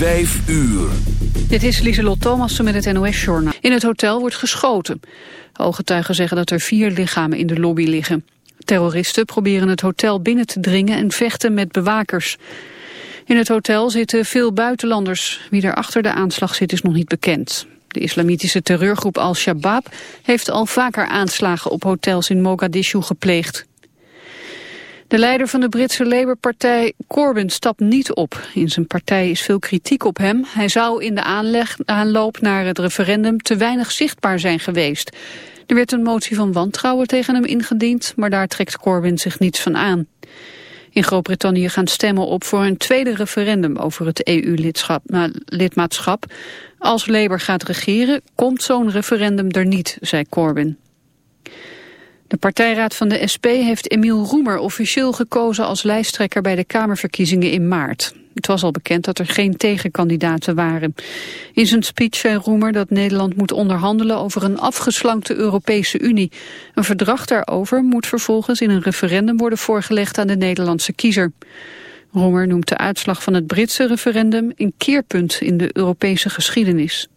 Vijf uur. Dit is Lieselot Thomassen met het NOS-journaal. In het hotel wordt geschoten. Ooggetuigen zeggen dat er vier lichamen in de lobby liggen. Terroristen proberen het hotel binnen te dringen en vechten met bewakers. In het hotel zitten veel buitenlanders. Wie er achter de aanslag zit is nog niet bekend. De islamitische terreurgroep Al-Shabaab heeft al vaker aanslagen op hotels in Mogadishu gepleegd. De leider van de Britse Labour-partij Corbyn stapt niet op. In zijn partij is veel kritiek op hem. Hij zou in de aanloop naar het referendum te weinig zichtbaar zijn geweest. Er werd een motie van wantrouwen tegen hem ingediend, maar daar trekt Corbyn zich niets van aan. In Groot-Brittannië gaan stemmen op voor een tweede referendum over het EU-lidmaatschap. Als Labour gaat regeren, komt zo'n referendum er niet, zei Corbyn. De partijraad van de SP heeft Emiel Roemer officieel gekozen als lijsttrekker bij de Kamerverkiezingen in maart. Het was al bekend dat er geen tegenkandidaten waren. In zijn speech zei Roemer dat Nederland moet onderhandelen over een afgeslankte Europese Unie. Een verdrag daarover moet vervolgens in een referendum worden voorgelegd aan de Nederlandse kiezer. Roemer noemt de uitslag van het Britse referendum een keerpunt in de Europese geschiedenis.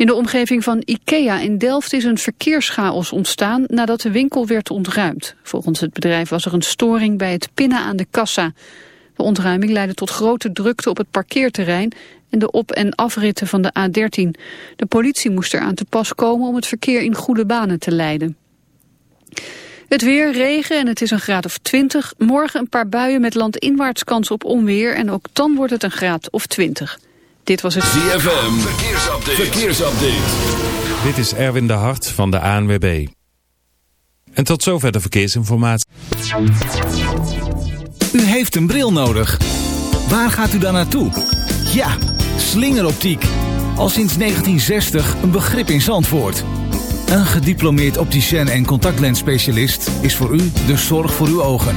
In de omgeving van IKEA in Delft is een verkeerschaos ontstaan nadat de winkel werd ontruimd. Volgens het bedrijf was er een storing bij het pinnen aan de kassa. De ontruiming leidde tot grote drukte op het parkeerterrein en de op- en afritten van de A13. De politie moest eraan te pas komen om het verkeer in goede banen te leiden. Het weer, regen en het is een graad of 20. Morgen een paar buien met landinwaarts kans op onweer en ook dan wordt het een graad of 20. Dit was het ZFM, verkeersupdate. verkeersupdate. Dit is Erwin de Hart van de ANWB. En tot zover de verkeersinformatie. U heeft een bril nodig. Waar gaat u dan naartoe? Ja, slingeroptiek. Al sinds 1960 een begrip in Zandvoort. Een gediplomeerd opticien en contactlensspecialist is voor u de zorg voor uw ogen.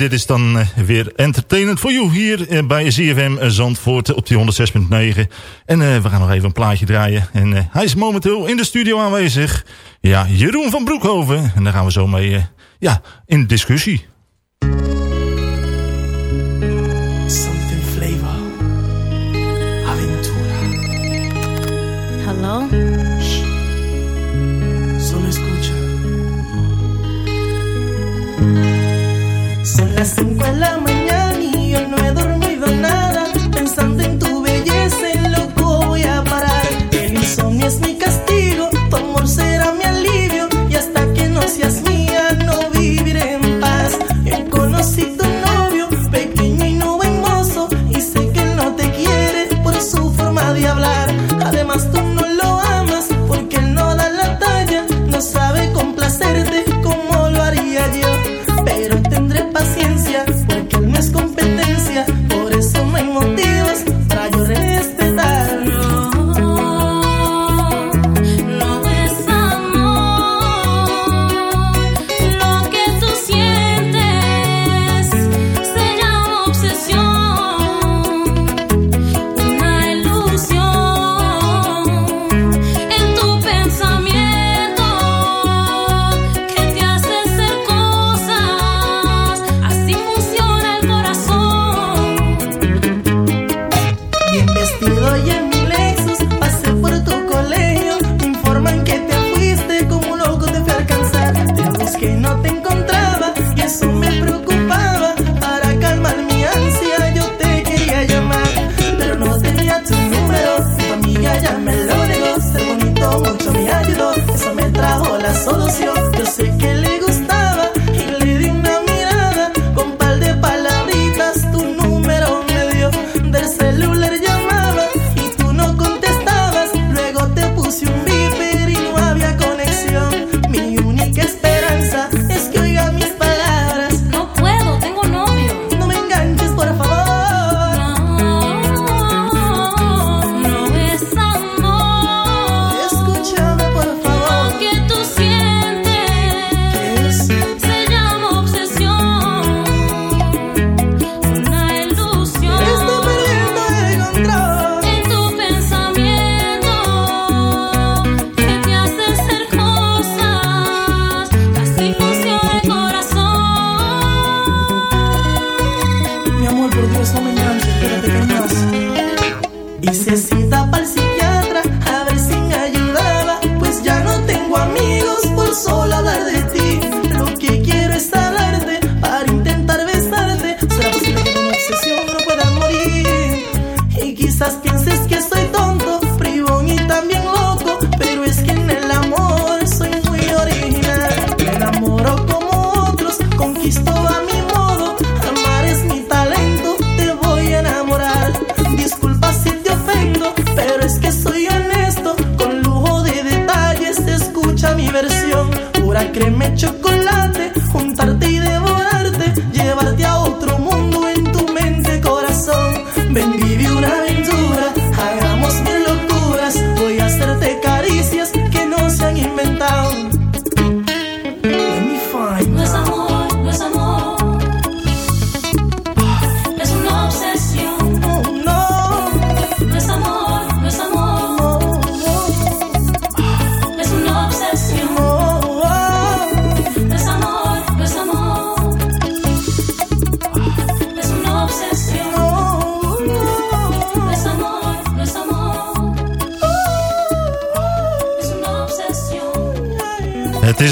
Dit is dan eh, weer entertainment voor jou hier eh, bij ZFM Zandvoort op die 106.9. En we gaan nog even een plaatje draaien. En hij is momenteel in de studio aanwezig. Ja, Jeroen van Broekhoven. En daar gaan we zo mee ja, in discussie. cinco en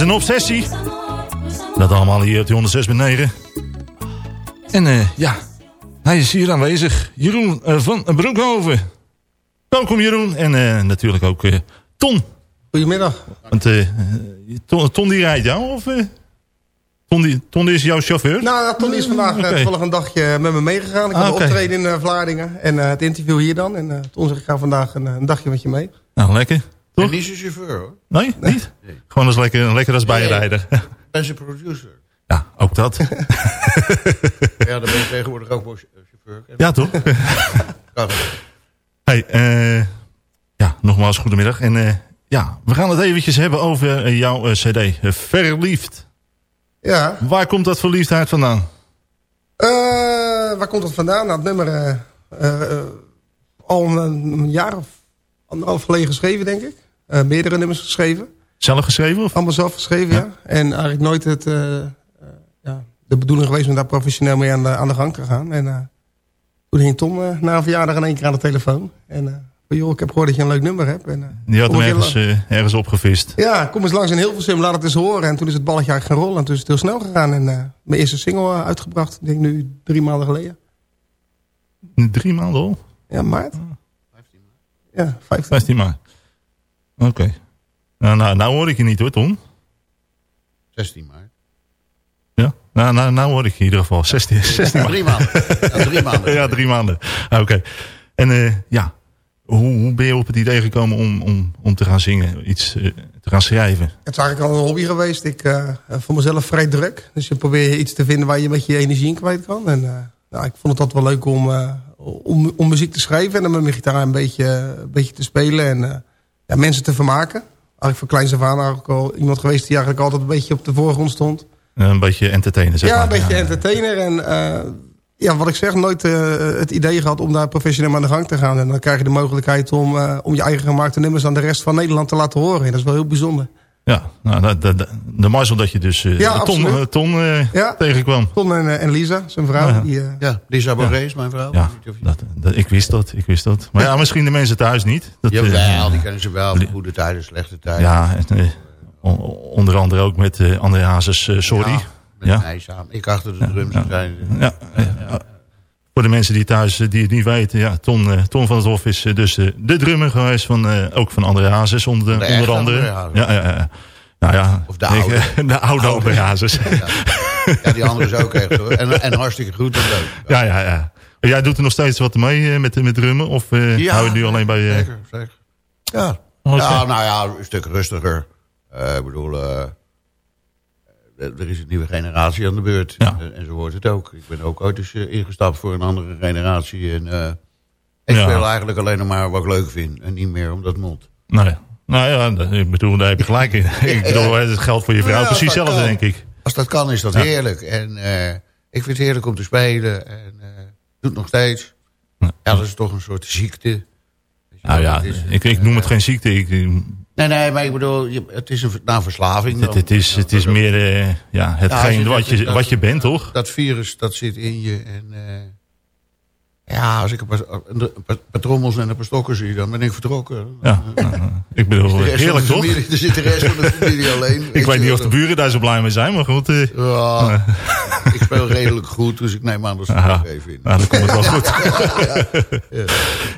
een obsessie. Dat allemaal hier op die 106.9. En eh, ja, hij is hier aanwezig. Jeroen eh, van Broekhoven. Welkom Jeroen. En eh, natuurlijk ook eh, Ton. Goedemiddag. Want, Ton, Ton die rijdt jou? Of, eh? Ton, die, Ton is jouw chauffeur? Nou, Tony is vandaag Oké. toevallig een dagje met me meegegaan. Ik Ah, had oké. een optreden in Vlaardingen. En eh, het interview hier dan. En eh Ton zegt, ik ga vandaag een, een dagje met je mee. Nou, lekker. Toch? En niet zijn chauffeur hoor. Nee, niet? Gewoon als lekker, lekker als bijrijder. En zijn producer. Ja, ook dat. Ja, dan ben je tegenwoordig ook wel chauffeur. Ja, toch? Hey, eh, ja, nogmaals goedemiddag. En eh, ja, we gaan het eventjes hebben over eh, jouw eh, cd. eh, Verliefd. Ja. Waar komt dat verliefdheid vandaan? Eh, waar komt dat vandaan? Nou, het nummer eh, eh, eh, al een, een jaar of anderhalf geleden geschreven, denk ik. Eh, meerdere nummers geschreven. Zelf geschreven? Of? Allemaal zelf geschreven, ja. En eigenlijk nooit het, eh, eh, ja, de bedoeling geweest om daar professioneel mee aan de, aan de gang te gaan. En toen hing Tom na een verjaardag in één keer aan de telefoon. En joh, ik heb gehoord dat je een leuk nummer hebt. En, Die had hem ergens, ergens opgevist. Ja, kom eens langs in Hilversum, laat het eens horen. En toen is het balletje eigenlijk gaan rollen. En toen is het heel snel gegaan. En mijn eerste single uitgebracht, ik denk nu drie maanden geleden. Drie maanden al? Ja, maart. Ja, 15. 15 maart. Oké. Nou, nou, nou hoor ik je niet hoor, Tom. 16 maart. Ja? Nou, nou, nou hoor ik je in ieder geval. 16, 16 maart. Drie maanden. Ja, drie maanden. ja, drie maanden. Ah, Oké. En eh, ja, hoe, hoe ben je op het idee gekomen om, om, om te gaan zingen? Iets eh, te gaan schrijven? Het is eigenlijk al een hobby geweest. Ik uh, voor mezelf vrij druk. Dus je probeert iets te vinden waar je met je energie in kwijt kan. En uh, nou, ik vond het altijd wel leuk om, uh, om, om muziek te schrijven. En dan met mijn gitaar een beetje, een beetje te spelen. En uh, ja, mensen te vermaken. Eigenlijk voor kleins af aan eigenlijk al iemand geweest die eigenlijk altijd een beetje op de voorgrond stond. Een beetje entertainer, zeg ja, maar. een beetje ja, entertainer. En uh, ja, wat ik zeg, nooit uh, het idee gehad om daar professioneel aan de gang te gaan. En dan krijg je de mogelijkheid om, uh, om je eigen gemaakte nummers aan de rest van Nederland te laten horen. En dat is wel heel bijzonder. Ja, nou, de, de, de, mazzel dat je dus uh, ja, Ton, uh, ton uh, ja. tegenkwam. Ton en, en Lisa, zijn vrouw. Ja, die, ja Lisa Borges, mijn vrouw. Ja, dat, dat, ik wist dat, ik wist dat. Maar ja, misschien de mensen thuis niet. Dat, Jawel, die kennen ze wel. Goede tijden, slechte tijden. Ja, onder andere ook met uh, André Hazes Sorry. Ja, met ja. mij samen. Ik achter de drums zijn. Ja, ja, Voor de mensen die thuis die het niet weten, ja, Ton, Ton van het Hof is dus de drummer geweest van ook van André Hazes onder, de onder andere. Ja, ja, ja. Nou ja, of de oude. Ik, de oude, oude Hazes. Ja. ja, die andere is ook echt hoor. En, en hartstikke goed en leuk. Ja, ja, ja. Jij doet er nog steeds wat mee met, met drummen? Of uh, ja, hou je nu alleen bij... Uh... Zeker, zeker. Ja. Oh, ja, nou ja, een stuk rustiger. Uh, ik bedoel, er is een nieuwe generatie aan de beurt. Ja. En, en, zo wordt het ook. Ik ben ook ooit eens ingestapt voor een andere generatie. En ik ja. speel eigenlijk alleen nog maar wat ik leuk vind. En niet meer omdat het moet. Nee. Nou ja, ik bedoel, daar heb je gelijk in. ik bedoel, het geldt voor je vrouw precies hetzelfde, denk ik. Als dat kan, is dat ja. heerlijk. En uh, ik vind het heerlijk om te spelen. En uh, doe het nog steeds. Ja, dat is toch een soort ziekte. Nou ja, is, ik, ik noem het geen ziekte. Ik, nee, nee, maar ik bedoel, het is een nou, verslaving. Het, het is, het is meer uh, ja, hetgeen ja, wat, je, wat je bent, toch? Dat virus, dat zit in je. En, ja, als ik een paar, een paar trommels en een paar stokken zie, dan ben ik vertrokken. Ja, ik bedoel, heerlijk toch? Familie, er zit de rest van de familie alleen. ik weet niet of de buren daar zo blij mee zijn, maar goed. Ja, ik speel redelijk goed, dus ik neem aan dat ze het even in. Ja, dan komt het wel goed.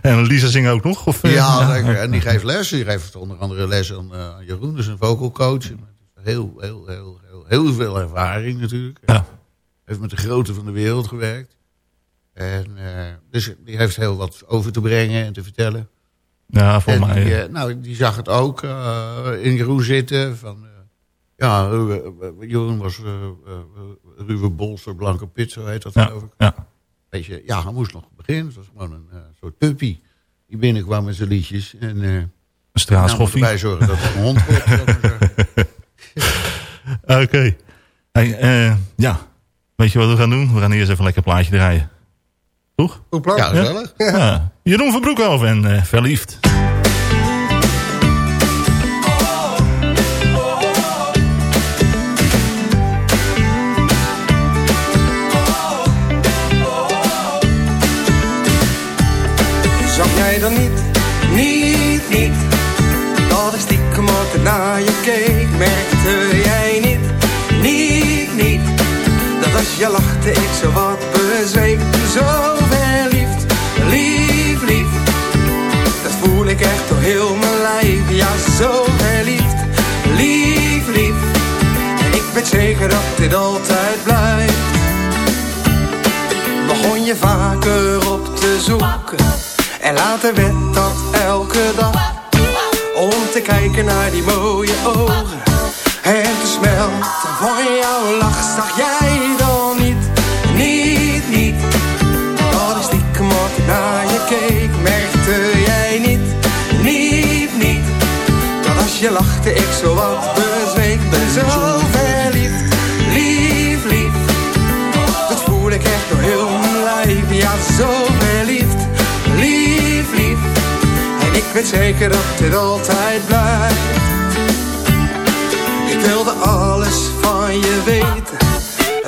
ja, en Lisa zingt ook nog? Of, uh, ja, zeker. En die geeft les. Die geeft onder andere les aan, uh, Jeroen, dus een vocal coach. Heel, heel, heel, heel, heel veel ervaring natuurlijk. Ja. Heeft met de grote van de wereld gewerkt. En, uh, dus die heeft heel wat over te brengen en te vertellen. Ja, voor mij. Die, uh, nou, die zag het ook uh, in Jeroen zitten. Van, Ja, eh, Jeroen was eh, eh, ruwe bolster, blanke pit, zo heet dat Ja, geloof ik. ja. Weet je, ja, hij moest nog beginnen. Het was gewoon een eh, soort puppy die binnenkwam met zijn liedjes. En eh Een straatschoffie. erbij zorgen dat het een hond wordt. Oké. Hey, eh, ja, weet je wat we gaan doen? We gaan eerst even een lekker plaatje draaien. Toch? Goed plan. Ja, gezellig. Ja. Jeroen van Broekhoven en eh, Verliefd. Zag jij dan niet, niet, niet Dat ik stiekem altijd naar je keek Merkte jij niet, niet, niet Dat als je lachte ik zo wat bezweek Zo ik echt door heel mijn lijf Ja, zo verliefd, lief, lief En ik weet zeker dat dit altijd blijft begon je vaker op te zoeken. En later werd dat elke dag. Om te kijken naar die mooie ogen. En te smelten van jouw lach. Zag jij Je lachte ik zo wat bezweek. Ben zo verliefd, lief, lief. Dat voel ik echt door heel mijn lijf. Ja, zo verliefd, lief, lief. En ik weet zeker dat dit altijd blijft. Ik wilde alles van je weten.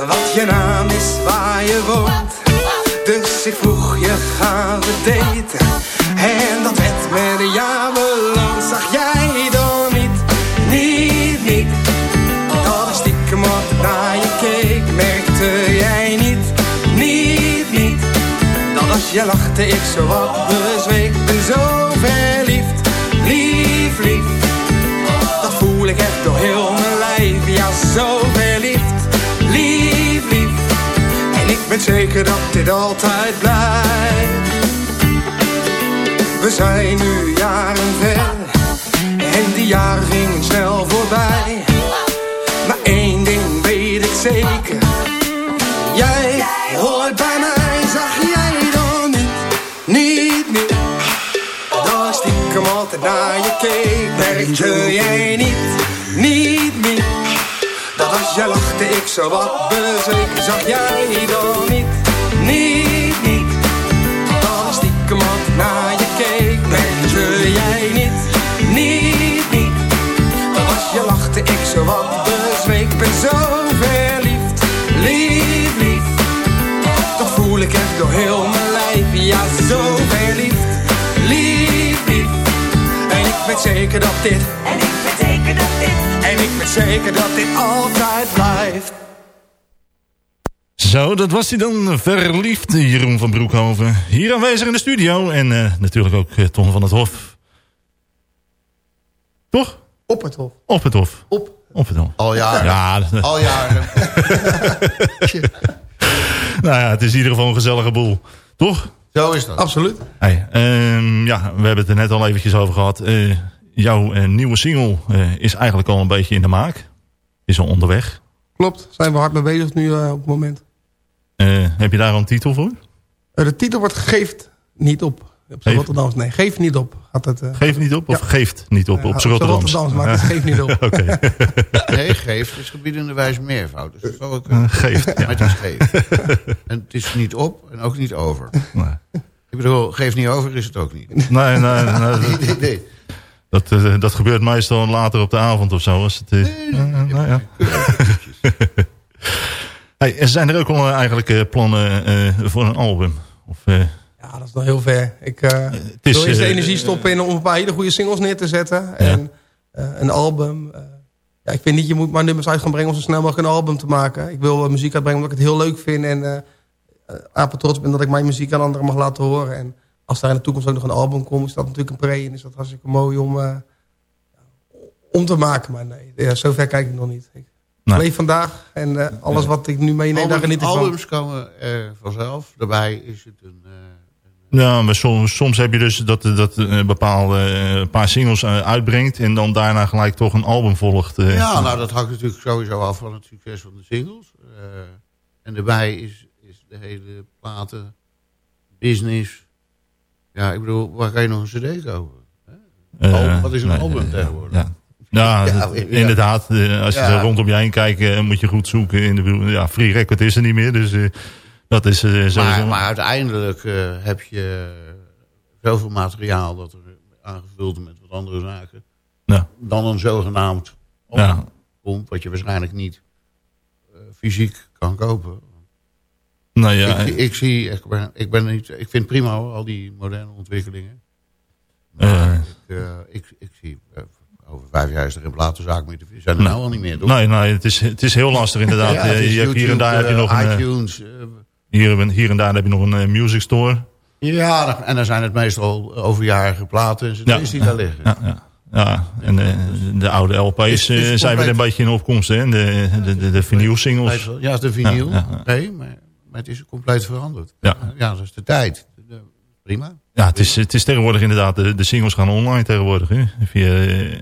Wat je naam is, waar je woont. Dus ik vroeg je, gaan we daten? En dat werd met een ja beloond. Je lachte ik zo wat bezweek, ben zo verliefd, lief, lief. Dat voel ik echt door heel mijn lijf, ja zo verliefd, lief, lief. En ik ben zeker dat dit altijd blijft. We zijn nu jaren ver, en die jaren gingen snel voorbij. Maar één ding weet ik zeker. Jij keek, merkte jij niet, niet, niet. Dat als je lachte ik zo wat bezweek, zag jij dan niet, niet, niet. Dat ik stiekem altijd naar je keek, merkte jij niet, niet, niet. Dat als je lachte ik zo wat bezweek Ben zo verliefd, lief, lief Dat voel ik echt door heel mijn lijf Ja, zo verliefd, weet zeker dat dit En ik weet zeker dat dit En ik weet zeker dat dit altijd blijft Zo, dat was hij dan. Verliefd, Jeroen van Broekhoven. Hier aanwezig in de studio. En eh, natuurlijk ook eh, Ton van het Hof. Toch? Op het hof. Op het Hof. Op. Op het Hof. Al jaren. Ja, dat- Al jaren. nou ja, het is in ieder geval een gezellige boel. Toch? Zo is dat. Absoluut. Hey, ehm, ja, we hebben het er net al eventjes over gehad. Eh, jouw eh, nieuwe single eh, is eigenlijk al een beetje in de maak. Is al onderweg. Klopt. Zijn we hard mee bezig nu eh, op het moment. Eh, heb je daar een titel voor? Eh, de titel wordt Geeft niet op. Op zijn Rotterdams. Nee, Geef niet op. Gaat het, eh, Geef niet op of Ja. geeft niet op? Op z'n Rotterdams. Rotterdams, maar het geeft niet op. Oké. Nee, geeft is gebied in de wijs meervoud. Dus dat zal ook Eh, geeft, ja. Maar het is geeft. En het is niet op en ook niet over. Nee. Ik bedoel, geef niet over is het ook niet. Nee, nee, nee, dat, Nee, nee. dat, eh, dat gebeurt meestal later op de avond of zo. Als het, eh, eh, nou ja. hey, en zijn er ook al eh, eigenlijk eh, plannen eh, voor een album? Of, eh, Ja, dat is nog heel ver. Ik eh, is, wil eerst de eh, energie stoppen in om een paar hele goede singles neer te zetten. En eh, een album. eh, ja, ik vind niet, je moet maar nummers uit gaan brengen om zo snel mogelijk een album te maken. Ik wil muziek uitbrengen omdat ik het heel leuk vind. En eh uh, apen trots ben dat ik mijn muziek aan anderen mag laten horen. En als daar in de toekomst ook nog een album komt, is dat natuurlijk een pre. En is dat hartstikke mooi om, eh, om te maken. Maar nee, ja, zover kijk ik nog niet. Ik Nee. leef vandaag en eh, alles wat ik nu meeneem, daar Albums, geniet ik van. albums komen eh, vanzelf. Daarbij is het een, eh, een Ja, maar soms, soms heb je dus dat, dat een bepaalde eh, paar singles eh, uitbrengt... en dan daarna gelijk toch een album volgt. eh. Ja, nou dat hangt natuurlijk sowieso af van het succes van de singles. Eh, en daarbij is, is de hele platen, business... Ja, ik bedoel, waar kan je nog een cd kopen? Eh, Album, wat is een nee, album eh, tegenwoordig? Ja, inderdaad. eh, als je Ja. rondom je heen kijkt, eh, moet je goed zoeken. In de, ja, free record is er niet meer, dus eh, dat is eh. Maar, maar uiteindelijk eh, heb je zoveel materiaal dat er aangevuld met wat andere zaken. Ja. Dan een zogenaamd Ja. komt, wat je waarschijnlijk niet eh, fysiek kan kopen. Nou ja, ik, ik zie, ik ben, ik ben niet, ik vind prima hoor, al die moderne ontwikkelingen. Ik, ik, ik zie, over vijf jaar is er geen platenzaak meer te vinden. Zijn er nou al niet meer, toch? nee, nee het, is, het is heel lastig inderdaad. Ja, je hebt hier en daar heb je nog een... iTunes. Hier, hier en daar heb je nog een eh, music store. ja, en dan zijn het meestal overjarige platen en cd's die daar liggen. Ja, ja. ja. en eh, de oude LP's Is- is eh, zijn weer een beetje in opkomst. Hè? De, de, de, de vinyl singles. Ja, de vinyl. Ja, ja, Oké, maar, maar het is compleet veranderd. Ja. ja dat is de tijd. Prima. Ja, het is, het is tegenwoordig inderdaad, de, de singles gaan online tegenwoordig. Hè? Via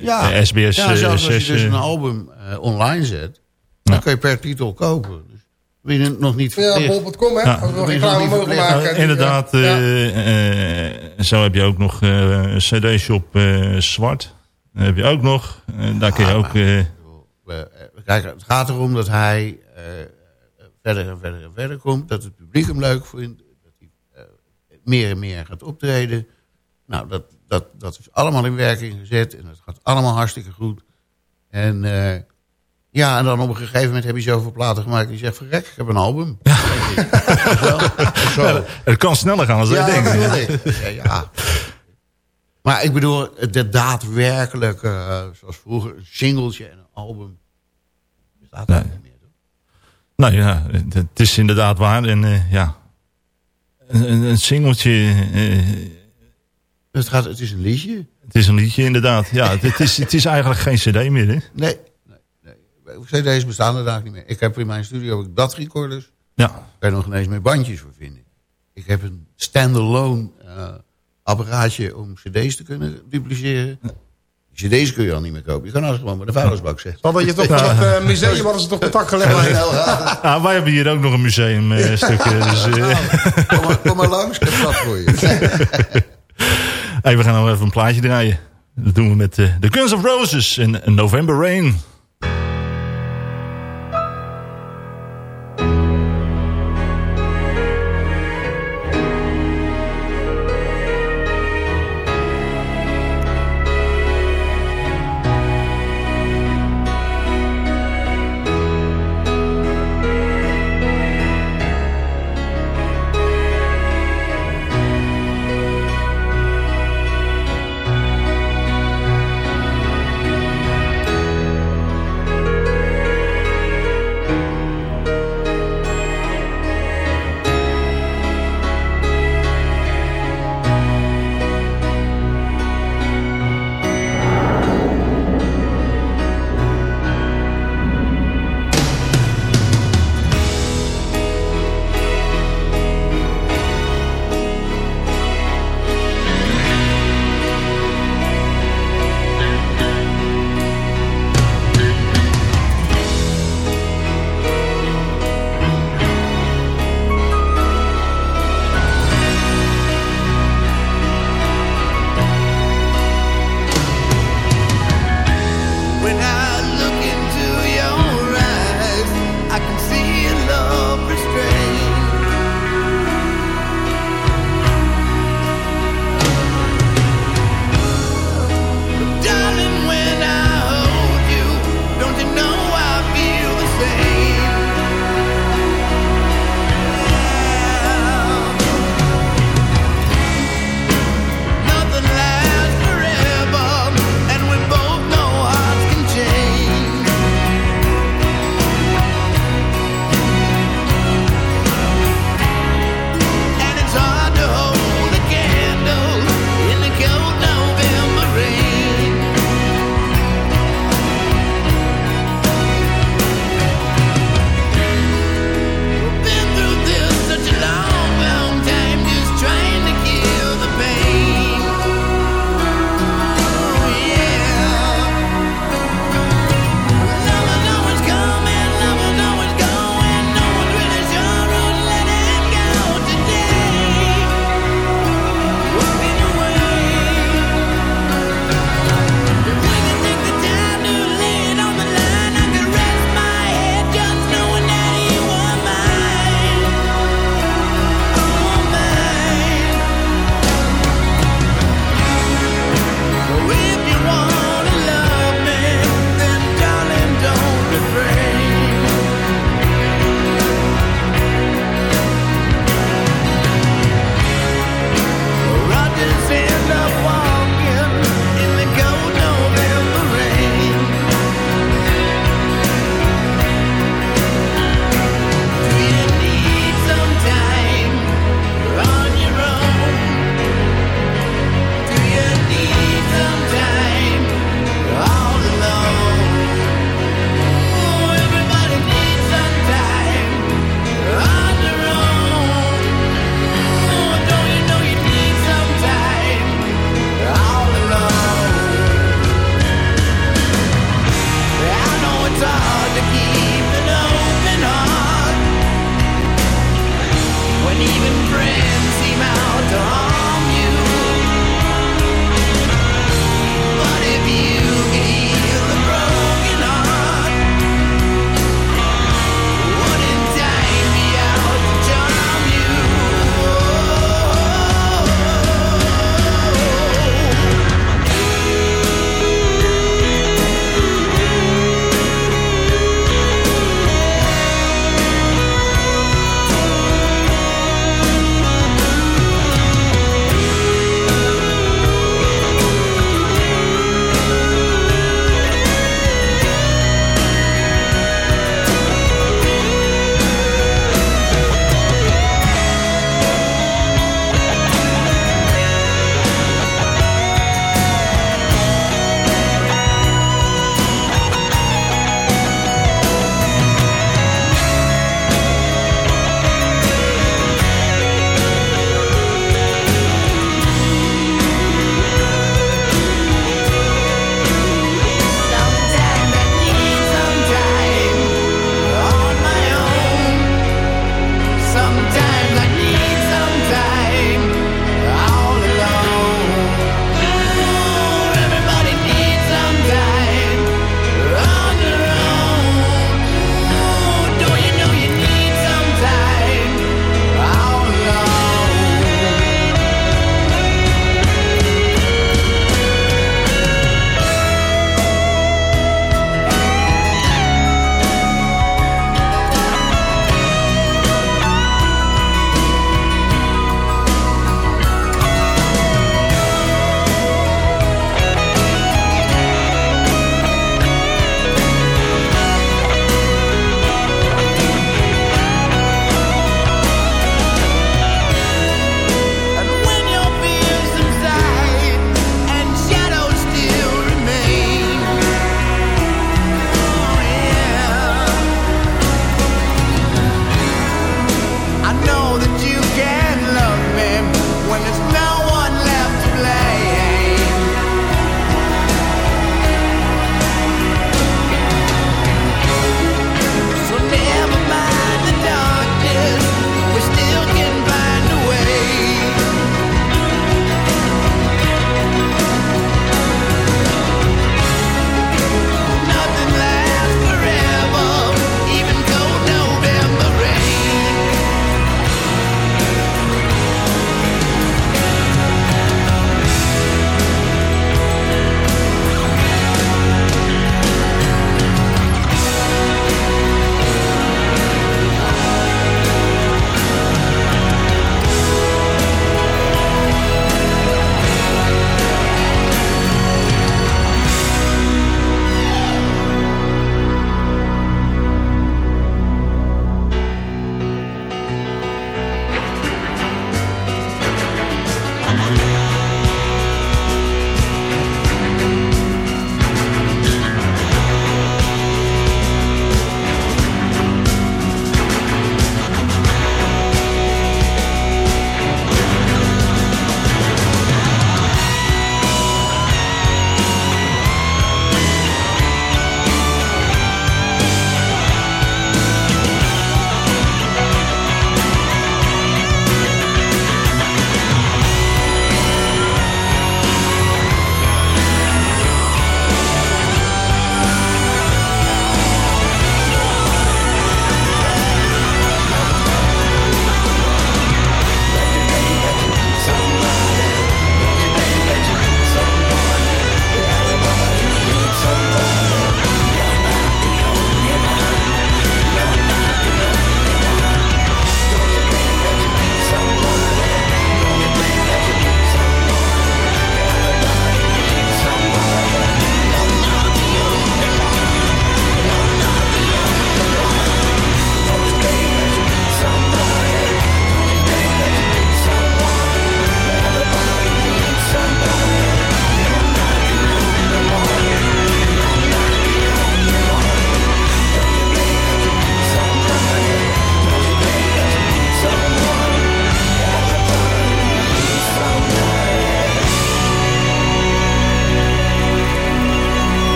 Ja, SBS ja zelfs als 6. je dus een album online zet, dan kun je per titel kopen. Nog niet Ja, verplicht. bol.com, hè? Ja. Als we nog reclame mogen verplicht? maken. Ja, inderdaad, Ja. eh, eh, zo heb je ook nog eh, een cd-shop eh, Zwart. Dat heb je ook nog. Eh, daar kun je Ah, ook... maar- eh, eh, Kijk, het gaat erom dat hij eh, verder en verder en verder komt. Dat het publiek hem leuk vindt. Dat hij eh, meer en meer gaat optreden. Nou, dat, dat, dat is allemaal in werking gezet. En dat gaat allemaal hartstikke goed. En eh, ja, en dan op een gegeven moment heb je zoveel platen gemaakt. Die zegt, verrek, ik heb een album. Ja. Het kan sneller gaan dan Ja, je denkt. Ja, ja. Maar ik bedoel, de daadwerkelijke, eh, zoals vroeger, een singeltje en een album. Bestaat Nee. niet meer. toch? Nou ja, het, is inderdaad waar. En eh, ja, een, een- singeltje... eh, Het, gaat, het is een liedje. het is een liedje inderdaad. Ja, het, is, het is eigenlijk geen cd meer. Hè? Nee. CD's bestaan er eigenlijk niet meer. Ik heb in mijn studio heb ik dat recorders. Ja. Daar kan je nog ineens meer bandjes voor vinden. Ik heb een standalone eh apparaatje om cd's te kunnen dupliceren. Die cd's kun je al niet meer kopen. Je kan alles gewoon bij de vuilnisbak zetten. Dan had je toch met het eh, museum hadden ze toch contact gelegd. bij je. Ah, wij hebben hier ook nog een museummenstukje. dus, eh, Kom maar, kom maar langs, ik heb wat voor je. hey, we gaan nog even een plaatje draaien. Dat doen we met The Guns of Roses en November Rain.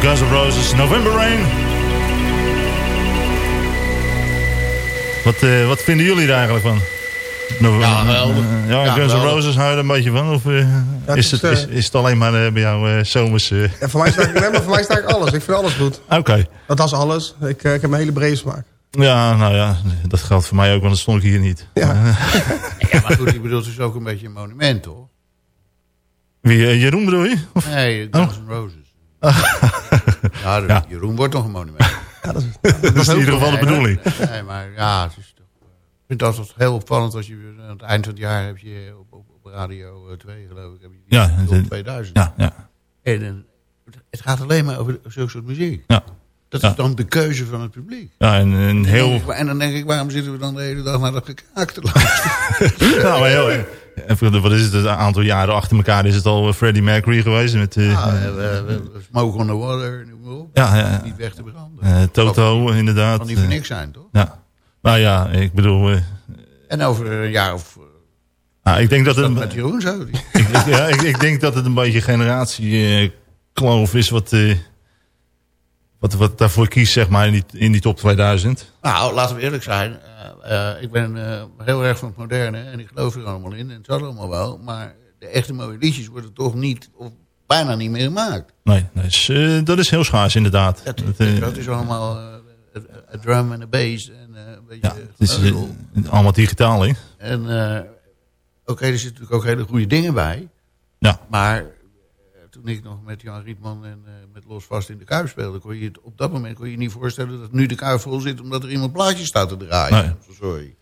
Guns N' Roses, November Rain. Wat, eh, wat vinden jullie er eigenlijk van? No- Ja, geweldig. Eh, ja, Ja, Guns N'. Roses hou je er een beetje van? Of eh, het is, is, het, is, eh, is het alleen maar eh, bij jou eh, zomers... eh, Ja, voor mij sta ik, nee, maar voor mij sta ik alles. Ik vind alles goed. Oké. Dat is alles. Ik, eh, ik heb een hele brede smaak. Ja, nou ja, dat geldt voor mij ook, want dat stond ik hier niet. Ja. Ja, maar goed, ik bedoel, het is ook een beetje een monument, toch? Wie, eh, Jeroen bedoel je? Of? Nee, Oh. Guns N' Roses. Ja. Jeroen wordt nog een monument. Ja, dat is, Dat is in ieder geval de bedoeling. Nee, maar ja, het is toch... eh, Ik vind het altijd heel opvallend als je aan het eind van het jaar heb je op, op, op Radio 2 geloof ik, heb je Ja, top het- 2000. Ja, ja. En eh, het gaat alleen maar over zulke soort muziek. Ja. Dat Ja. is dan de keuze van het publiek. Ja, en een heel... En, en dan denk ik, waarom zitten we dan de hele dag naar dat gekaak te luisteren? Nou, maar heel... Even, wat is het, een aantal jaren achter elkaar is het al Freddie Mercury geweest. Met, eh, Ja, Smoke on the water, noem maar op. Ja, ja. Niet weg te branden. eh, Toto, inderdaad. kan niet voor Eh, niks zijn, toch? Ja. Maar ja, ik bedoel... eh, En over een jaar of... eh, nou, ik denk dat het... met Jeroen zo? Ik, ja, ik, ik denk dat het een beetje generatiekloof is wat, eh, wat, wat daarvoor kiest, zeg maar, in die, in die top 2000. Nou, laten we eerlijk zijn. Eh, eh, ik ben eh, heel erg van het moderne en ik geloof er allemaal in. En het zal allemaal wel. Maar de echte mooie liedjes worden toch niet, of bijna niet meer gemaakt. Nee, nee is, eh, dat is heel schaars inderdaad. Dat, Dat, dat is allemaal een drum en een bass en een beetje ja, het is allemaal digitaal, hè? En eh, oké, er zitten natuurlijk ook hele goede dingen bij. Ja. Maar toen ik nog met Jan Rietman en eh, met Los Vast in de Kuip speelde... Kon je het, op dat moment kon je je niet voorstellen dat nu de Kuip vol zit... omdat er iemand plaatjes staat te draaien. Nee. Sorry.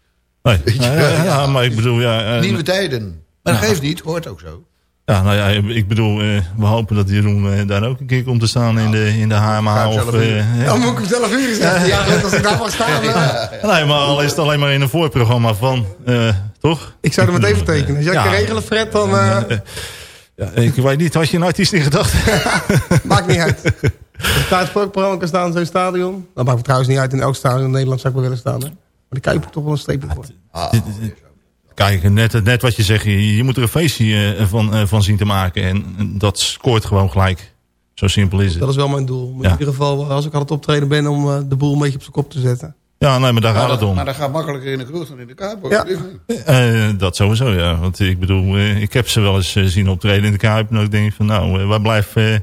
Nee, je ja, maar ik bedoel, ja... eh, Nieuwe tijden. Maar dat Ja. geeft niet, hoort ook zo. Ja, nou ja, ik bedoel, eh, we hopen dat Jeroen eh, daar ook een keer komt te staan in de, in de HMH. Of, eh? Dan moet ik hem zelf uren zeggen. Ja, net als ik daar mag staan. Nee, maar al is het alleen maar in een voorprogramma van, eh, toch? Ik zou er meteen voor bedoel, tekenen. Als jij ja. kan regelen, Fred, dan ja, ik weet niet, had je een artiest in gedachten? maakt niet uit. Het programma kan staan in zo'n stadion... dan maakt het trouwens niet uit. In elk stadion in Nederland zou ik wel willen staan. Hè? Maar de Kuip toch wel een streepje voor. Dit- Kijk, net, net wat je zegt, je, je moet er een feestje eh, van, eh, van zien te maken. En, en dat scoort gewoon gelijk. Zo simpel is het. Dat is wel mijn doel. Maar Ja. In ieder geval, als ik aan het optreden ben... om eh, de boel een beetje op zijn kop te zetten. Ja, nee, maar daar gaat Maar het dat, om. maar dat gaat makkelijker in de kroeg dan in de Kuip. Ja. Eh, dat sowieso, ja. Want ik bedoel, eh, ik heb ze wel eens eh, zien optreden in de Kuip. En ik denk van, nou, eh, waar blijft eh,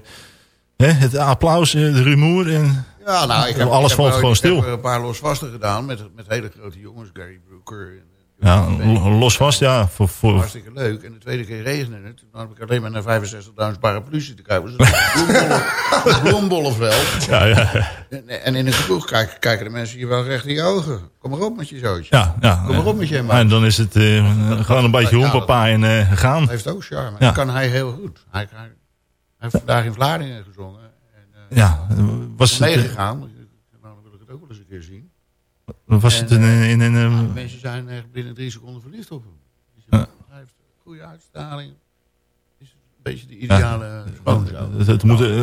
het applaus, eh, de rumoer? En, Ja, nou, ik heb, Alles ik heb valt gewoon stil. Ik heb een paar losvasten gedaan met, met hele grote jongens. Gary Brooker. En, ja, lo- los vast, ja. Voor, voor, Hartstikke leuk. En de tweede keer regende het. Toen heb ik alleen maar naar 65.000 paraplu's zitten kijken. Dus een bloembollenveld. ja, ja, En, en in een kroeg kijken, kijken de mensen je wel recht in je ogen. Kom maar op met je zootje. ja, ja. Kom maar op met je man. En dan is het eh, gewoon een beetje Ja, hoempapa en eh, gaan. Dat heeft ook charme. Ja. Dat kan hij heel goed. Hij, hij, hij heeft vandaag in Vlaardingen gezongen. En, eh, Ja, was het, eh, meegegaan. Nou, dan wil ik het ook wel eens een keer zien. Was het in, En, een- in een... eh, Nou, mensen zijn echt binnen drie seconden verliefd op hem. Dus Ja. Hij heeft een goede uitstraling. Is een beetje de ideale schoonzoon. het, het moet, eh,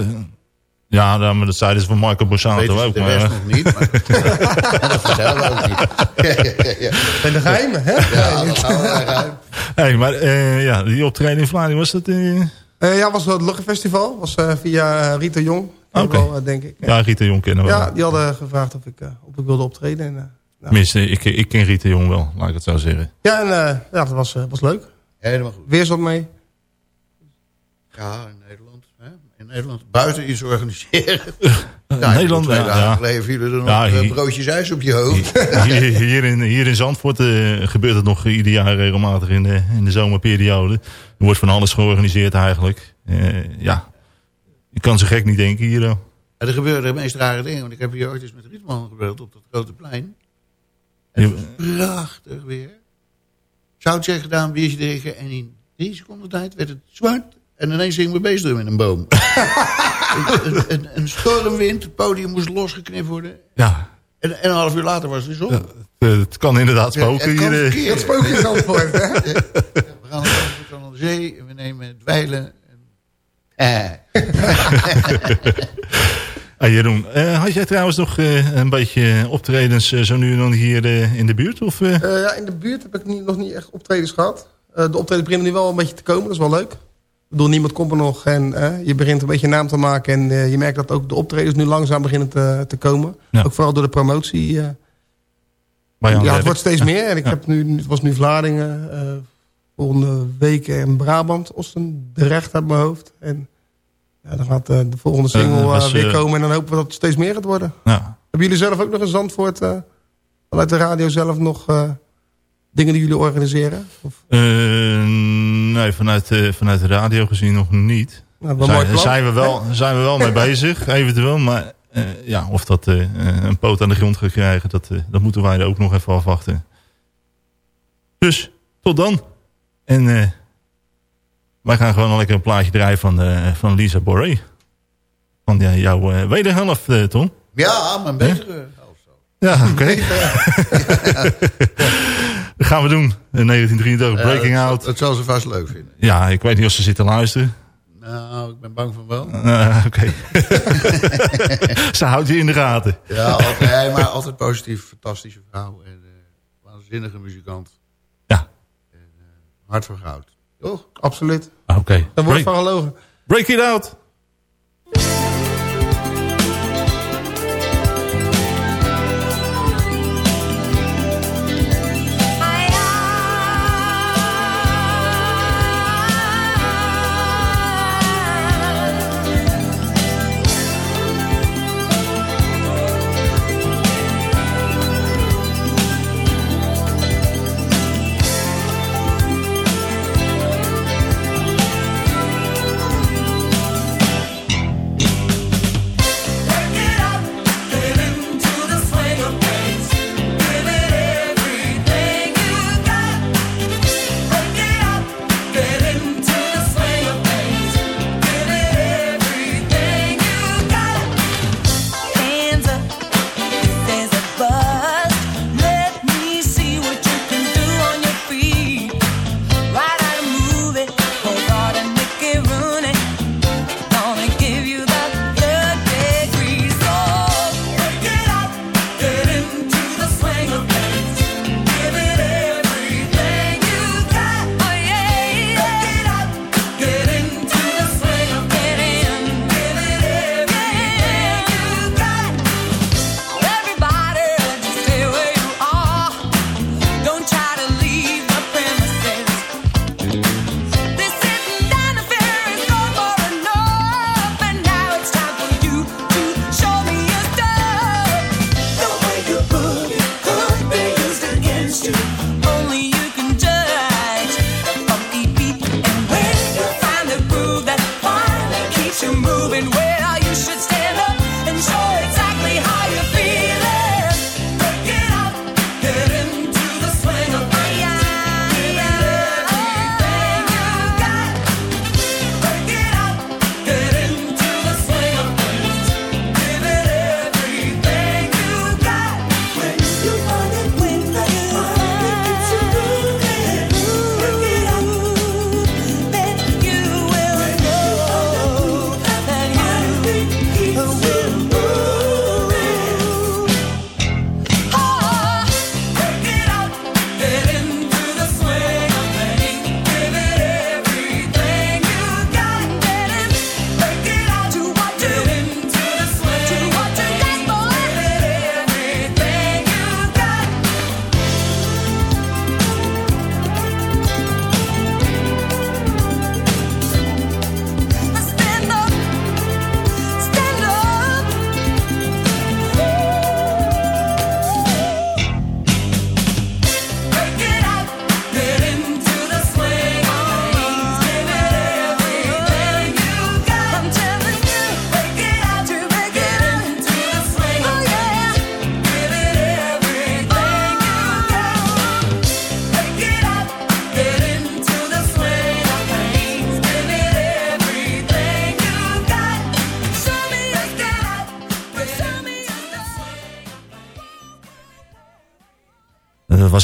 ja, maar dat zeiden ze van Michael Borsato ook. de Maar, eh, nog niet, maar en dat vertellen we ook niet. ja, En de geheimen, hè? ja, dat eruit. hey, maar eh, ja, die optreden in Vlaanderen, was dat... eh, Eh, ja, was het Luggenfestival. was eh, via Rita Jong. Wel, eh, denk ik. ja, Rita Jong kennen we wel. Ja, die hadden gevraagd of ik, eh, of ik wilde optreden. En, eh, Tenminste, ik, ik ken Rita Jong wel, laat ik het zo zeggen. ja, en eh, ja, dat was, eh, was leuk. Helemaal goed. Weer zat mee. Ja, in Nederland. Hè? In Nederland buiten iets organiseren. Ja, Nederland, twee ja, dagen ja. geleden vielen er nog Ja, hier- broodjes ijs op je hoofd. Hier, hier, in, hier in Zandvoort eh, gebeurt het nog ieder jaar regelmatig in de, in de zomerperiode. Er wordt van alles georganiseerd eigenlijk. Eh, ja, je kan zo gek niet denken hier. En er gebeuren de meest rare dingen. Want ik heb hier ooit eens met Rietman gebeeld op dat grote plein. En het was prachtig weer. Zoutje gedaan, biertje drinken. En in drie seconden tijd werd het zwart. En ineens hing mijn beestdrum in een boom. een, een, stormwind. Het podium moest losgeknipt worden. Ja, En, en een half uur later was het zon. eh, het kan inderdaad Ja, spoken het kan hier. eh. verkeerd. Dat spook in Zandvoort, hè? We gaan naar de zee en we nemen dweilen. Eh. Ah, Jeroen, eh, had jij trouwens nog eh, een beetje optredens zo nu en dan hier in de buurt? Of, ja, in de buurt heb ik niet, nog niet echt optredens gehad. Eh, de optreden beginnen nu wel een beetje te komen, dat is wel leuk. bedoel, niemand komt er nog. En je begint een beetje naam te maken. En je merkt dat ook de optredens nu langzaam beginnen te, te komen. Ja. Ook vooral door de promotie. ja, het wordt steeds Ja. meer. En ik Ja. heb nu, het was nu Vlaardingen. Volgende week in Brabant. Osten, de recht uit mijn hoofd. En ja, dan gaat eh, de volgende single Eh, was, weer komen. En dan hopen we dat het steeds meer gaat worden. Ja. Hebben jullie zelf ook nog in Zandvoort... eh, vanuit de radio zelf nog dingen die jullie organiseren? Of, nee, vanuit, vanuit de radio gezien nog niet. Nou, zijn, we wel, zijn we wel mee bezig, eventueel. Maar ja, of dat een poot aan de grond gaat krijgen, dat, dat moeten wij er ook nog even afwachten. Dus, tot dan. En eh, wij gaan gewoon lekker een plaatje draaien van, eh, van Lisa Boré. Van ja, jouw eh, wederhelft, Tom. Ja, mijn betere. Ja, oké. Dat gaan we doen. In 1983, Breaking Out. Dat zal ze vast leuk vinden. Ja, ik weet niet of ze zitten luisteren. Nou, ik ben bang van wel. Uh, Oké. ze houdt je in de gaten. Ja, altijd, maar altijd positief. Fantastische vrouw. En waanzinnige muzikant. Hart van goud. Toch? Absoluut. Oké. Dat wordt van gelogen. break it out.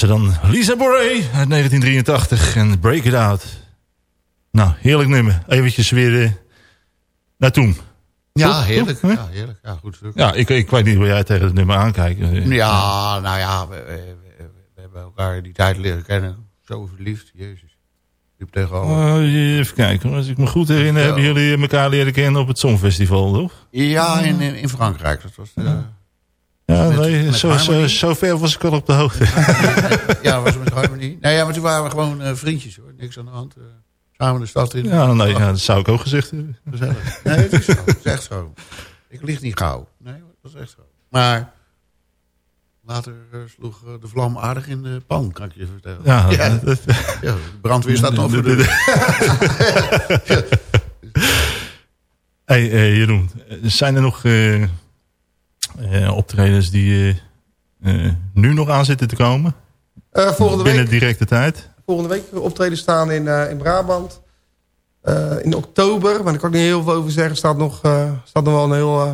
Was er dan Lisa Boré uit 1983 en Break It Out. Nou, heerlijk nummer. Eventjes weer eh, naar toen. Ja, heerlijk. Ja, heerlijk. Ja, goed stuk. Ja, ik, ik weet niet hoe jij tegen het nummer aankijkt. Eh, Ja, nou ja, we, we- we- we hebben elkaar die tijd leren kennen. Zo verliefd, jezus. Liep tegen alle. Oh, even kijken. Als ik me goed herinner, Ja. hebben jullie elkaar leren kennen op het Songfestival, toch? Ja, in, in, in Frankrijk. Dat was, eh, Ja, Met- nee, met zo, zo, zo ver was ik al op de hoogte. ja, was met Harmony. Nee, ja, maar toen waren we gewoon eh, vriendjes hoor. Niks aan de hand. eh, samen de stad in. Ja, nee, ja, dat zou ik ook gezegd hebben. Gezellig. Nee, het is zo. Het is echt zo. Ik lig niet gauw. Nee, dat is echt zo. Maar later eh, sloeg de vlam aardig in de pan, kan ik je vertellen. Ja, ja. dat- Ja, de brandweer staat nog voor de hey, eh, Jeroen, zijn er nog optredens die eh, eh, nu nog aan zitten te komen? Eh, volgende Binnen week. directe tijd? volgende week optreden staan in, eh, in Brabant. Eh, in oktober, maar daar kan ik niet heel veel over zeggen, staat nog, eh, staat nog wel een heel, eh,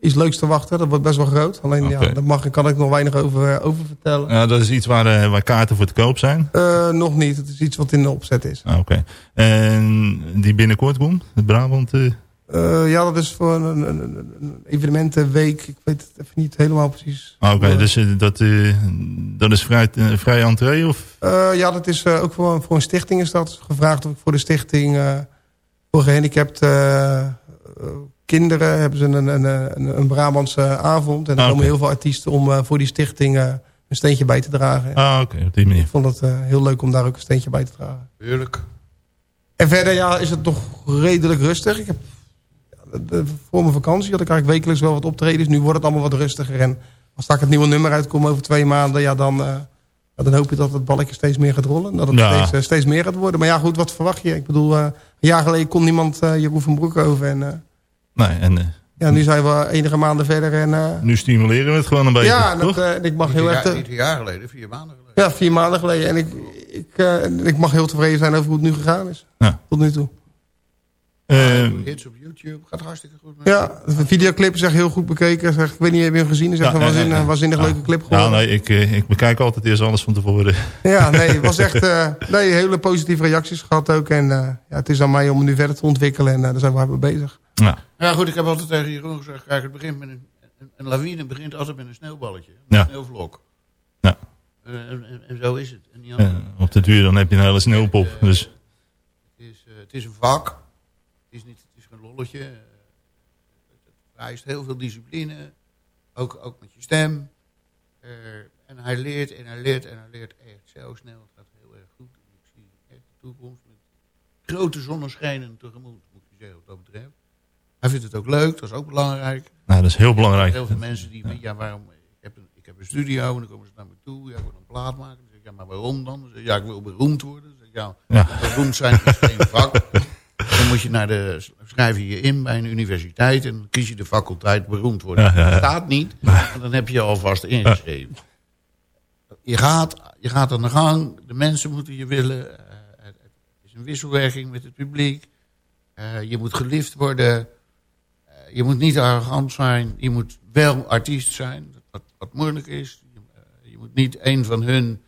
iets leuks te wachten. Dat wordt best wel groot. Alleen ja, daar mag, kan ik nog weinig over, eh, over vertellen. Ja, dat is iets waar, eh, waar kaarten voor te koop zijn. Eh, nog niet. Het is iets wat in de opzet is. Ah, Oké. En die binnenkort komt? De Brabant? eh, Eh, ja, dat is voor een, een, een- evenementenweek. Ik weet het even niet helemaal precies. ah, Oké, dus eh, dat, eh, dat is vrij, vrij entree? Of? Eh, ja, dat is eh, ook voor, voor een stichting is dat. Gevraagd of ik voor de stichting eh, voor gehandicapte eh, eh, kinderen hebben ze een, een, een, een Brabantse avond. En er Ah, komen heel veel artiesten om eh, voor die stichting eh, een steentje bij te dragen. Ah, oké, op die manier. Ik vond het eh, heel leuk om daar ook een steentje bij te dragen. Heerlijk. En verder ja, is het nog redelijk rustig. Ik heb, de- voor mijn vakantie had ik eigenlijk wekelijks wel wat optredens. Nu wordt het allemaal wat rustiger. En als straks het nieuwe nummer uitkomt over twee maanden... Ja, dan, eh, ja, dan hoop je dat het balletje steeds meer gaat rollen. Dat het Ja. steeds, eh, steeds meer gaat worden. Maar ja, goed, wat verwacht je? Ik bedoel, eh, een jaar geleden kon niemand eh Jeroen van Broek over. En eh, Nee, en eh, ja, nu zijn we enige maanden verder. En, eh, nu stimuleren we het gewoon een beetje, ja, en, toch? eh, en ik mag Niet heel erg... niet een jaar geleden, vier maanden geleden. ja, vier maanden geleden. En ik, ik, eh, ik mag heel tevreden zijn over hoe het nu gegaan is. Ja. Tot nu toe. Eh, Hits op YouTube, gaat hartstikke goed. Ja, de videoclip is echt heel goed bekeken. Zeg, ik weet niet, heb je hem gezien? Het is echt Ja, een nee, waanzinnig, nee, waanzinnig Ja. leuke clip ja, geworden. nee, ik, eh, ik bekijk altijd eerst alles van tevoren. Ja, nee, het was echt eh, nee, hele positieve reacties gehad ook. En eh, ja, het is aan mij om het nu verder te ontwikkelen. En daar zijn we hard mee bezig. Ja. Ja goed, ik heb altijd tegen Jeroen gezegd, kijk, het begint met een, een, een lawine begint altijd met een sneeuwballetje. Een Ja. sneeuwvlok. Ja. Eh, en, en- en zo is het. En op de duur dan heb je een hele sneeuwpop. Dus Het is, het is een vak. Het lolletje. Eh, het, vereist heel veel discipline. Ook, ook met je stem. Eh, en hij leert en hij leert en hij leert echt zo snel. Het gaat heel erg goed. En ik zie echt de toekomst met grote zonneschijnen tegemoet, moet je zeggen, wat dat betreft. Hij vindt het ook leuk, dat is ook belangrijk. nou, dat is heel belangrijk. Heel veel mensen die, ja, waarom, ik heb, een, ik heb een studio en dan komen ze naar me toe. Ja, ik wil een plaat maken. Dan zeg ik, ja, maar waarom dan? Dan zeg ik, ja, ik wil beroemd worden. Dan zeg ik, ja, Ja. beroemd zijn is geen vak. Moet je naar de, schrijf je je in bij een universiteit en dan kies je de faculteit beroemd worden. Ja, ja, ja. Dat staat niet, want dan heb je je alvast ingeschreven. Je, gaat, je gaat aan de gang, de mensen moeten je willen. eh, het is een wisselwerking met het publiek. Eh, je moet geliefd worden. Eh, je moet niet arrogant zijn. Je moet wel artiest zijn, wat, wat moeilijk is. Je, je moet niet een van hun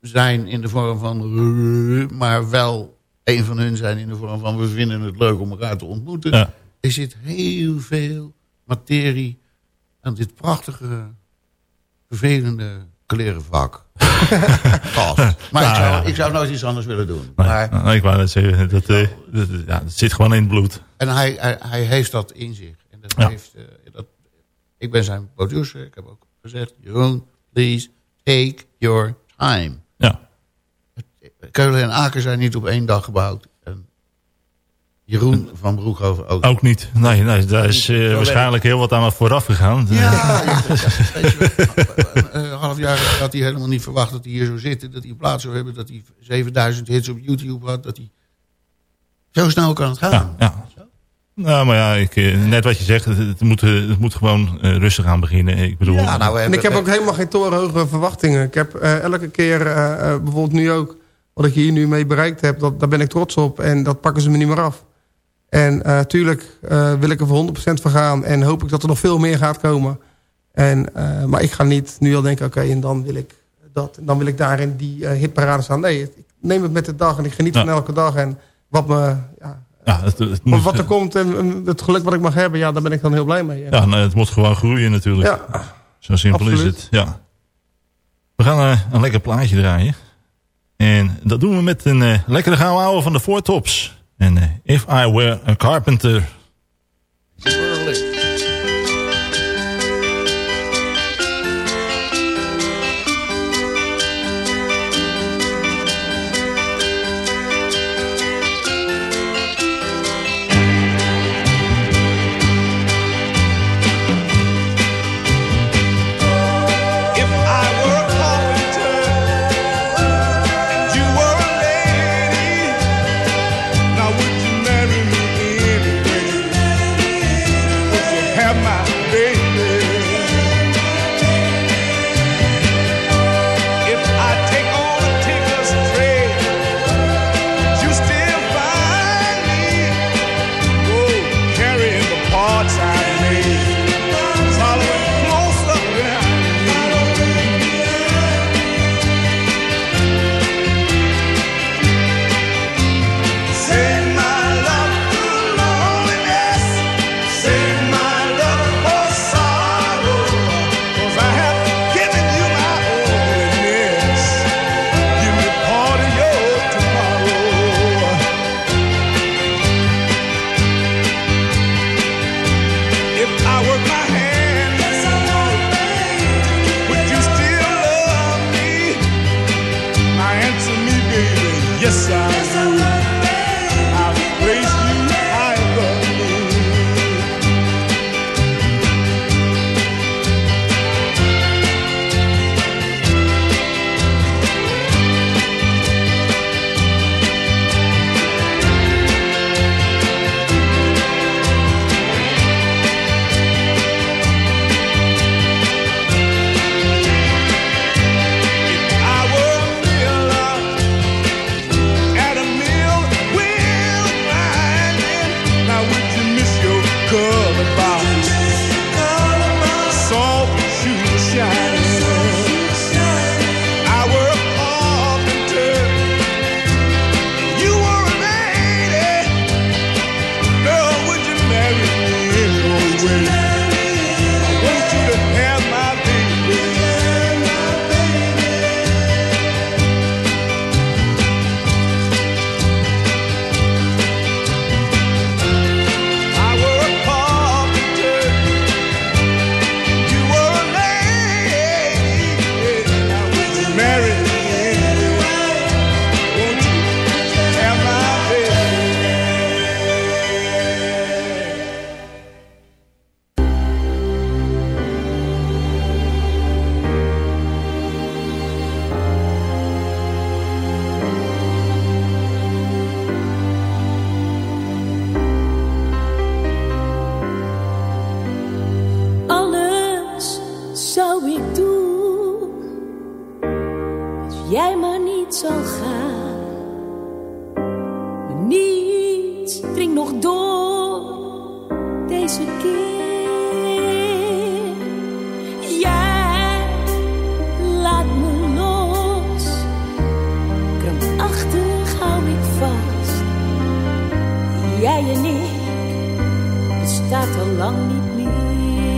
zijn in de vorm van... maar wel een van hun zijn in de vorm van... we vinden het leuk om elkaar te ontmoeten. Ja. Er zit heel veel materie aan dit prachtige, vervelende klerenvak. Maar ik, zou, ja. ik zou nooit iets anders willen doen. Nee, Maar, nou, ik wou net zeggen, dat, eh, dat, ja, dat zit gewoon in het bloed. en hij, hij, hij heeft dat in zich. En dat Ja. heeft, eh, dat, ik ben zijn producer. Ik heb ook gezegd, Jeroen, please take your time. Keulen en Aken zijn niet op één dag gebouwd. En Jeroen van Broekhoven ook. Ook niet. Nee, nee daar is eh, waarschijnlijk heel wat aan vooraf gegaan. Ja, weet je, een, half jaar had hij helemaal niet verwacht dat hij hier zou zitten. Dat hij een plaats zou hebben. Dat hij 7000 hits op YouTube had. Dat hij... Zo snel kan het gaan. Ja, ja. Nou, maar ja, ik, eh, net wat je zegt, het, moet, eh, het moet gewoon eh, rustig aan beginnen. Ik bedoel, Ja, nou, En ik heb ook helemaal geen torenhoge verwachtingen. Ik heb eh, elke keer, eh, eh, bijvoorbeeld nu ook... wat ik hier nu mee bereikt heb, dat, daar ben ik trots op. En dat pakken ze me niet meer af. En natuurlijk wil ik er voor 100% van gaan. En hoop ik dat er nog veel meer gaat komen. En, eh, maar ik ga niet nu al denken, oké, en dan wil ik dat. En dan wil ik daar in die hitparade staan. Nee, ik neem het met de dag en ik geniet Ja. van elke dag. En wat, me, ja, ja, het, het, wat, moet, wat er komt en het geluk wat ik mag hebben, ja, daar ben ik dan heel blij mee. ja, het moet gewoon groeien natuurlijk. Ja. Zo simpel is het. Ja. We gaan een lekker plaatje draaien. En dat doen we met een eh, lekkere gouden van de Four Tops. En eh, If I Were a Carpenter... jij en ik bestaat al lang niet meer.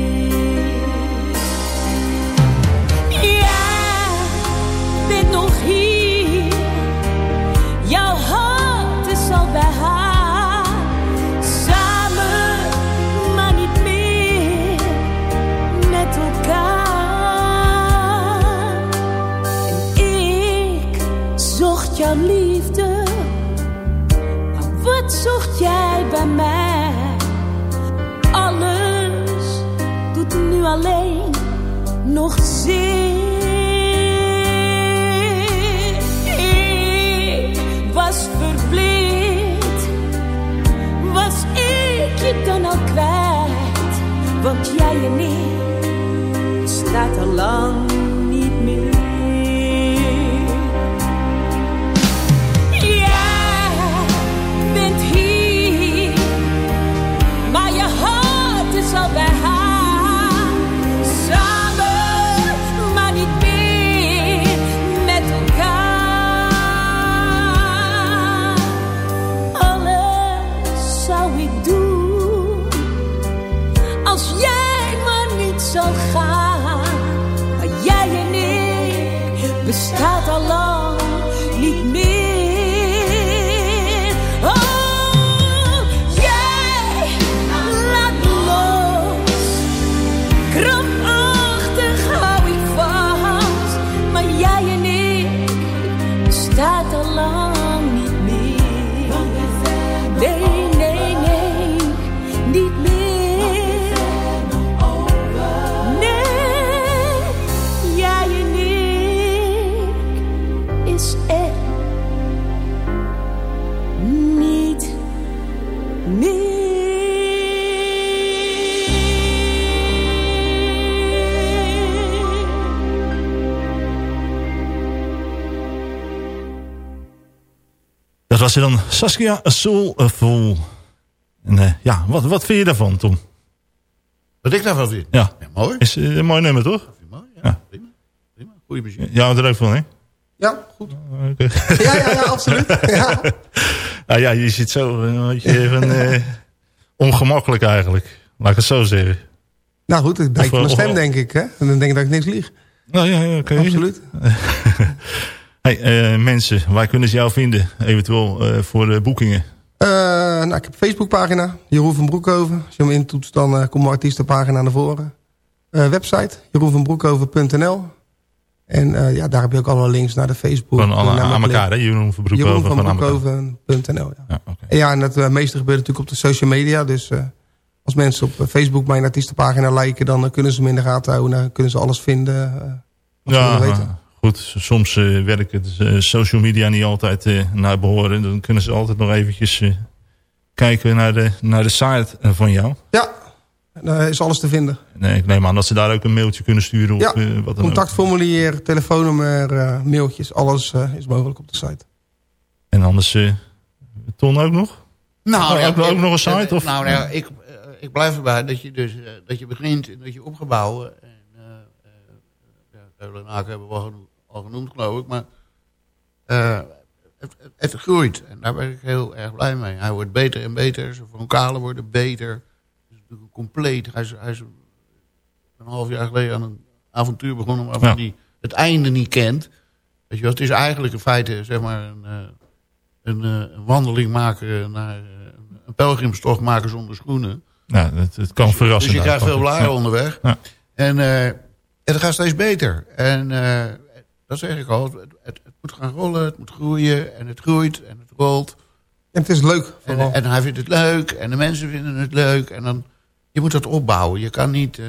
alleen nog zin. Ik was verblind, was ik je dan al kwijt? Want jij en ik staat al lang was er dan Saskia Soulful. En eh, ja, wat, wat vind je daarvan, Tom? Wat ik daarvan vind? Ja. mooi. Is eh, een mooi nummer, toch? Ja. Goeie muziek. Ja, er ook van, hè? Ja, goed. Oké. Ja, ja, ja, absoluut. Ja. Nou ja, je zit zo eh, een beetje even eh, ongemakkelijk eigenlijk. Laat ik het zo zeggen. Nou goed, ik Of, van eh, stem of- denk ik. Hè? En dan denk ik dat ik niks lieg. Nou ja, ja oké. Absoluut. hey, eh, mensen, waar kunnen ze jou vinden? Eventueel eh, voor de boekingen. Eh, nou, ik heb een Facebookpagina, Jeroen van Broekhoven. Als je hem intoetst, dan komt mijn artiestenpagina naar voren. Website, jeroenvanbroekhoven.nl. En ja, daar heb je ook alle links naar de Facebook. Van alle, aan elkaar, hè? Jeroen van Broekhoven. Jeroen. Broekhoven.nl, ja. En ja, en het meeste gebeurt natuurlijk op de social media. Dus als mensen op Facebook mijn artiestenpagina liken... dan kunnen ze hem in de gaten houden. Dan kunnen ze alles vinden Ja, weten. Goed. Soms eh werkt het eh, social media niet altijd eh, naar behoren. Dan kunnen ze altijd nog eventjes eh, kijken naar de, naar de site van jou. Ja, daar is alles te vinden. Nee, ik neem aan dat ze daar ook een mailtje kunnen sturen. Of, Ja, wat dan ook. contactformulier, telefoonnummer, eh, mailtjes. Alles eh, is mogelijk op de site. En anders, eh Ton ook nog? Nou, Oh, ja, ook, ook nog een site? Of? Nou, nou, ik, ik blijf erbij dat je dus eh, dat je begint en dat je opgebouwen. En, eh eh, hebben we al genoemd, al genoemd, geloof ik. Maar eh, het, het, groeit. En daar ben ik heel erg blij mee. Hij wordt beter en beter. Zijn vocalen worden beter. Is natuurlijk compleet. Hij is, hij is een half jaar geleden aan een avontuur begonnen waarvan Ja. hij het einde niet kent. Weet je wel, het is eigenlijk in feite zeg maar een, eh, een, eh, een wandeling maken naar een pelgrimstocht maken zonder schoenen. Ja, het, het kan verrassen. Dus je krijgt veel blaren Ja. onderweg. Ja. En, het gaat steeds beter. En dat zeg ik al. Het, het, het moet gaan rollen, het moet groeien. En het groeit en het rolt. En het is leuk. En, en hij vindt het leuk. En de mensen vinden het leuk. En dan, je moet dat opbouwen. Je kan niet, eh,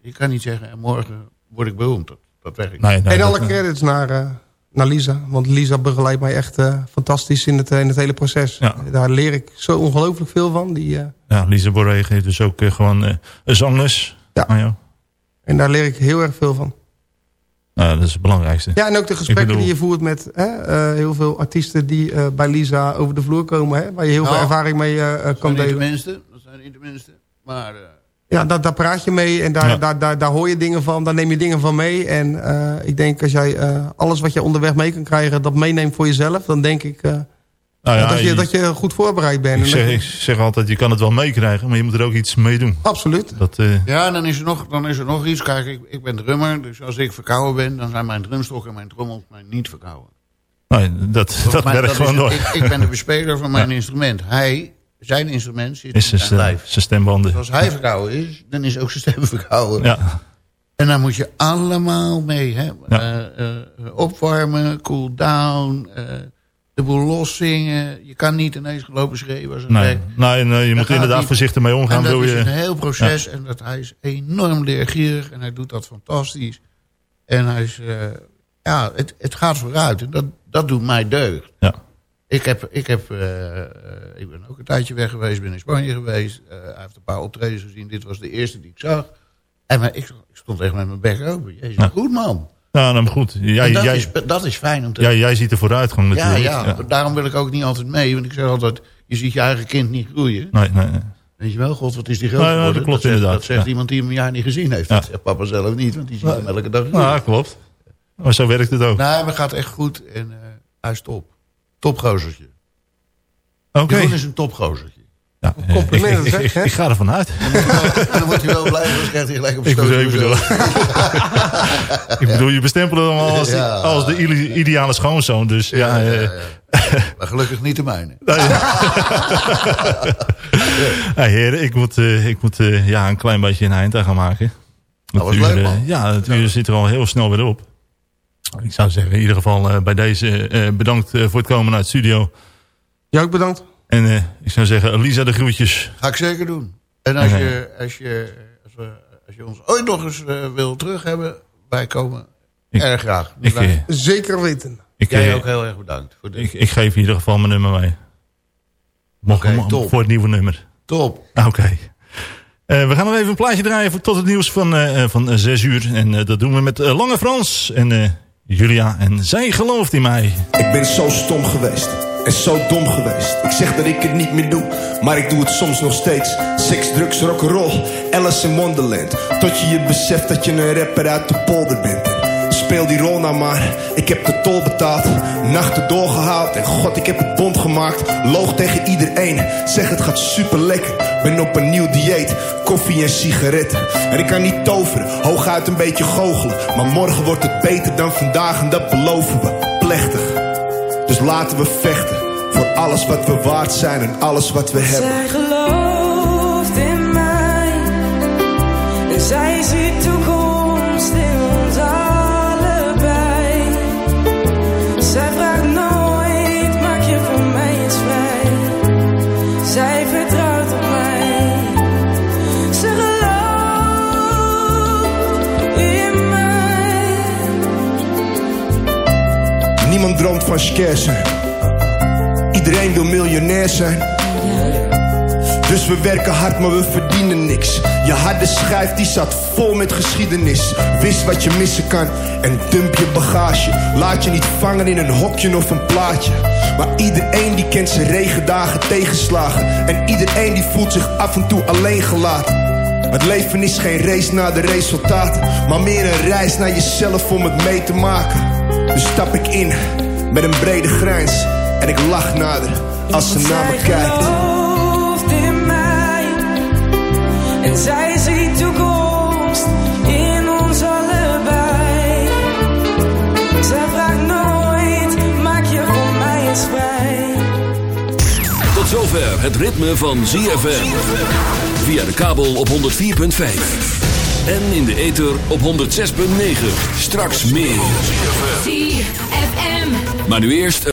je kan niet zeggen, en morgen word ik beroemd. Dat, dat werkt niet. en alle credits naar, eh, naar Lisa. Want Lisa begeleidt mij echt eh, fantastisch in het, eh, in het hele proces. Daar leer ik zo ongelooflijk veel van. Die, eh, Ja, Lisa Borrege heeft dus ook eh, gewoon eh, een zangles. Ja. en daar leer ik heel erg veel van. Nou, dat is het belangrijkste. Ja, en ook de gesprekken bedoel- die je voert met hè, eh, heel veel artiesten die eh, bij Lisa over de vloer komen. Hè, waar je heel Nou, veel ervaring mee eh, eh, Dat kan zijn niet de delen. minste. Dat zijn niet de minste. Maar eh, Ja, daar, daar praat je mee en daar, Ja. daar, daar, daar hoor je dingen van. Daar neem je dingen van mee. En eh, ik denk als jij eh, alles wat je onderweg mee kan krijgen... dat meeneemt voor jezelf, dan denk ik eh, Nou ja, dat, je, je- dat je goed voorbereid bent. Ik zeg, ik zeg altijd, je kan het wel meekrijgen, maar je moet er ook iets mee doen. Absoluut. Dat, eh, Ja, en dan is er nog, dan is er nog iets. Kijk, ik, ik ben drummer, dus als ik verkouden ben... dan zijn mijn drumstok en mijn trommels mij niet verkouden. nee, dat, dat werkt dat gewoon is- door. Ik, ik ben de bespeler van mijn Ja. instrument. Hij, zijn instrument zit Is in zijn, lijf. zijn stembanden. Dus als hij verkouden is, dan is ook zijn stem verkouden. Ja. En daar moet je allemaal mee. Hè? Eh, eh, opwarmen, cool down, eh, de boel loszingen. Je kan niet ineens gelopen schreeuwen. Als een Nee, nee, nee, je Dat moet inderdaad niet. voorzichtig mee omgaan. En dat is je... een heel proces. En dat, hij is enorm leergierig. En hij doet dat fantastisch. En hij is... eh, ja, het, het gaat vooruit. En dat, dat doet mij deugd. Ja. Ik, heb, ik, heb, eh, eh, ik ben ook een tijdje weg geweest. Ben in Spanje geweest. Hij heeft een paar optredens gezien. Dit was de eerste die ik zag. En maar ik, ik stond echt met mijn bek open. Jezus, Ja. goed man. Ja, nou, maar goed. Jij, dat, jij, is, dat is fijn om te... jij, jij ziet de vooruitgang ja, natuurlijk. ja, daarom wil ik ook niet altijd mee. Want ik zeg altijd, je ziet je eigen kind niet groeien. Nee, nee, nee. Weet je wel, god, wat is die groot Nou, ja, dat geworden? klopt zegt, inderdaad, Dat zegt ja. iemand die hem een jaar niet gezien heeft. Dat zegt papa zelf niet, want die ziet hem elke dag. Ja, klopt. Maar zo werkt het ook. Nee, maar het gaat echt goed en eh, hij is top. Topgozertje. Oké. Jeroen is een topgozertje. Ja, Complimenten, ik, zeg, ik, hè? ik ga ervan uit. Dan wordt hij wel blij, anders krijgt hij gelijk op Ik stoot. bedoel, ik bedoel, ik bedoel, je bestempelt hem als, Ja. als de ide- ideale schoonzoon. Dus ja, Ja, eh, ja, Maar gelukkig niet de mijne. hey, heren, ik moet, eh, ik moet eh, ja, een klein beetje een eind aan gaan maken. Dat was leuk, man. ja, het uur zit er al heel snel weer op. Ik zou zeggen, in ieder geval eh, bij deze eh, bedankt eh, voor het komen naar het studio. Jij ook bedankt. En eh, ik zou zeggen, Lisa de groetjes. Ga ik zeker doen. En als je, als je, als we, als je ons ooit nog eens eh, wil terug hebben, wij komen Ik- erg graag. Ik, eh, Zeker weten. ik, Jij ook heel erg bedankt. Voor dit. ik, ik geef in ieder geval mijn nummer mee. Mocht, mo- top. voor het nieuwe nummer. Top. Ah, Oké. Eh, we gaan nog even een plaatje draaien voor, tot het nieuws van, van 6 uur. En eh, dat doen we met eh, Lange Frans en eh, Julia. En zij gelooft in mij. Ik ben zo stom geweest en zo dom geweest. Ik zeg dat ik het niet meer doe, maar ik doe het soms nog steeds. Seks, drugs, rock'n'roll, Alice in Wonderland. Tot je je beseft dat je een rapper uit de polder bent. En Speel die rol nou maar, ik heb de tol betaald. Nachten doorgehaald en god, ik heb het bond gemaakt. Loog tegen iedereen, zeg het gaat super lekker. Ben op een nieuw dieet, koffie en sigaretten. En ik kan niet toveren, hooguit een beetje goochelen. Maar morgen wordt het beter dan vandaag en dat beloven we. Plechtig. Dus laten we vechten voor alles wat we waard zijn en alles wat we hebben. Zij gelooft in mij. En zij ziet toekomst in ons allebei. Zij vraagt nooit, maak je voor mij eens vrij. Zij vertrouwt op mij. Ze gelooft in mij. Niemand droomt van scarcer. Iedereen wil miljonair zijn. Dus we werken hard, maar we verdienen niks. Je harde schijf die zat vol met geschiedenis. Wist wat je missen kan en dump je bagage. Laat je niet vangen in een hokje of een plaatje. Maar iedereen die kent zijn regendagen tegenslagen. En iedereen die voelt zich af en toe alleen gelaten. Het leven is geen race naar de resultaten, maar meer een reis naar jezelf om het mee te maken. Dus stap ik in met een brede grijns en ik lach nader als ze naar me Zij kijkt. gelooft in mij en zij ziet toekomst in ons allebei. Zij vraagt nooit, maak je voor mij eens vrij. Tot zover het ritme van ZFM. Via de kabel op 104.5. En in de ether op 106.9. Straks meer. Maar nu eerst...